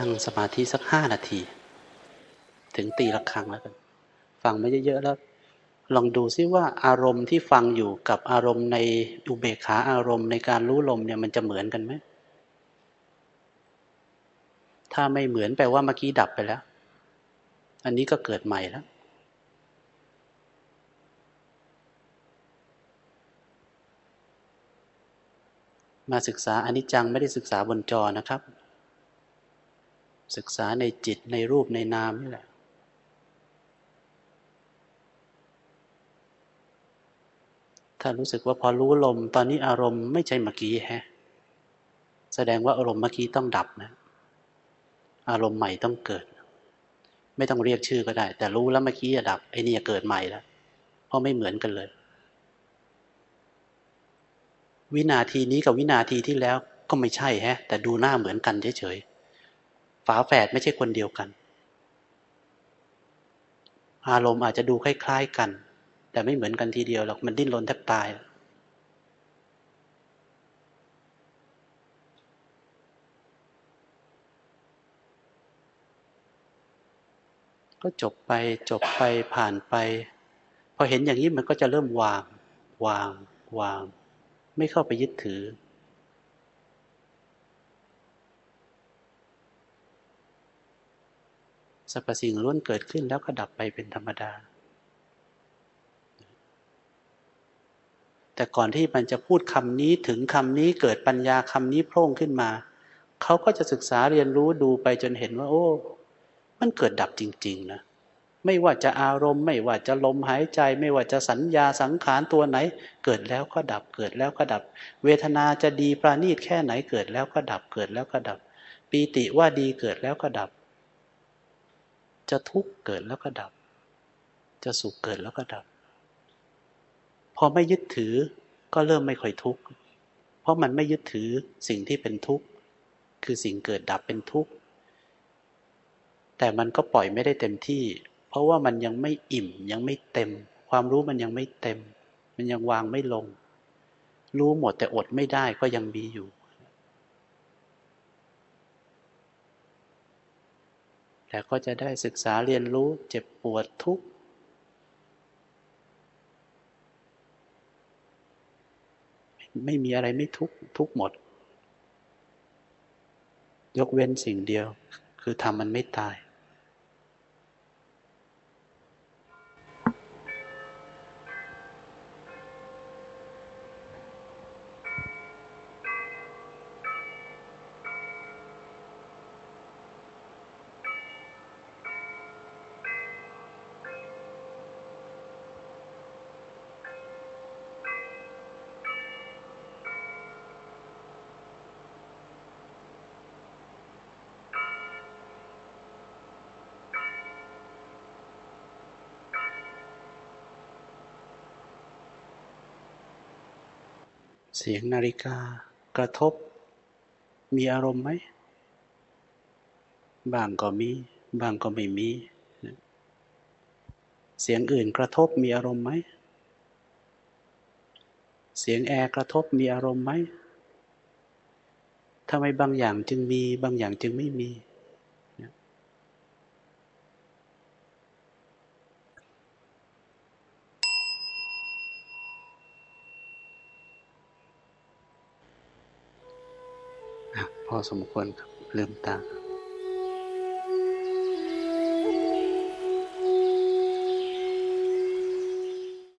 นั่งสมาธิสักห้านาที ถึงตีละครั้งแล้วกัน ฟังไม่เยอะๆแล้ว ลองดูซิว่าอารมณ์ที่ฟังอยู่กับอารมณ์ในอุเบกขาอารมณ์ในการรู้ลมเนี่ยมันจะเหมือนกันไหม ถ้าไม่เหมือนแปลว่าเมื่อกี้ดับไปแล้ว อันนี้ก็เกิดใหม่แล้วมาศึกษาอนิจจังไม่ได้ศึกษาบนจอนะครับ ศึกษาในจิตในรูปในนามนี่แหละ ถ้ารู้สึกว่าพอรู้ลม ตอนนี้อารมณ์ไม่ใช่เมื่อกี้ฮะ แสดงว่าอารมณ์เมื่อกี้ต้องดับนะ อารมณ์ใหม่ต้องเกิด ไม่ต้องเรียกชื่อก็ได้ แต่รู้แล้วเมื่อกี้จะดับไอ้นี่เกิดใหม่แล้ว เพราะไม่เหมือนกันเลย วินาทีนี้กับวินาทีที่แล้วก็ไม่ใช่ฮะ แต่ดูหน้าเหมือนกันเฉยๆ ฝาแฝดไม่ใช่คนเดียวกัน อารมณ์อาจจะดูคล้ายๆกัน แต่ไม่เหมือนกันทีเดียวหรอกมันดิ้นรนแทบตาย ก็จบไปจบไปผ่านไป พอเห็นอย่างนี้มันก็จะเริ่มวาง วาง วาง ไม่เข้าไปยึดถือ สรรพสิ่งล้วนเกิดขึ้นแล้วก็ดับไปเป็นธรรมดา แต่ก่อนที่มันจะพูดคำนี้ถึงคำนี้เกิดปัญญาคำนี้โผล่ขึ้นมา เขาก็จะศึกษาเรียนรู้ดูไปจนเห็นว่า โอ้ มันเกิดดับจริง ๆ นะไม่ว่าจะอารมณ์ ไม่ว่าจะลมหายใจ ไม่ว่าจะสัญญาสังขารตัวไหน เกิดแล้วก็ดับเกิดแล้วก็ดับ เวทนาจะดีปราณีตแค่ไหนเกิดแล้วก็ดับเกิดแล้วก็ดับ ปีติว่าดีเกิดแล้วก็ดับ จะทุกข์เกิดแล้วก็ดับ จะสุขเกิดแล้วก็ดับ พอไม่ยึดถือก็เริ่มไม่ค่อยทุกข์ เพราะมันไม่ยึดถือสิ่งที่เป็นทุกข์ คือสิ่งเกิดดับเป็นทุกข์ แต่มันก็ปล่อยไม่ได้เต็มที่ เพราะว่ามันยังไม่อิ่มยังไม่เต็ม ความรู้มันยังไม่เต็ม มันยังวางไม่ลง รู้หมดแต่อดไม่ได้ก็ยังมีอยู่ แต่ก็จะได้ศึกษาเรียนรู้เจ็บปวดทุกข์ไม่มีอะไรไม่ทุกข์ทุกหมด ยกเว้นสิ่งเดียว คือทำมันไม่ตาย เสียงนาฬิกากระทบ มีอารมณ์ไหม บางก็มี บางก็ไม่มี เสียงอื่นกระทบมีอารมณ์ไหม เสียงแอร์กระทบมีอารมณ์ไหมทำไมบางอย่างจึงมี บางอย่างจึงไม่มี พอสมควรครับลืมตา